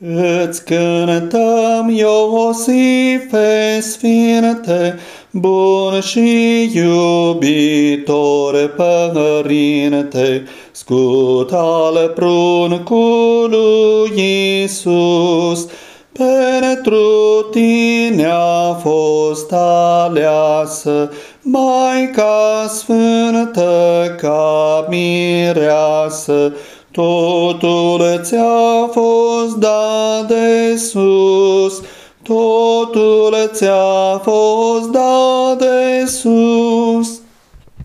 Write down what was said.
Îți cântăm, Iosife Sfinte, bun și iubitor Părinte, scut al pruncului Iisus, pentru tine a fost aleasă, Maica Sfântă ca mireasă, Totul ți-a fost dat de sus, totul ți-a fost dat de sus.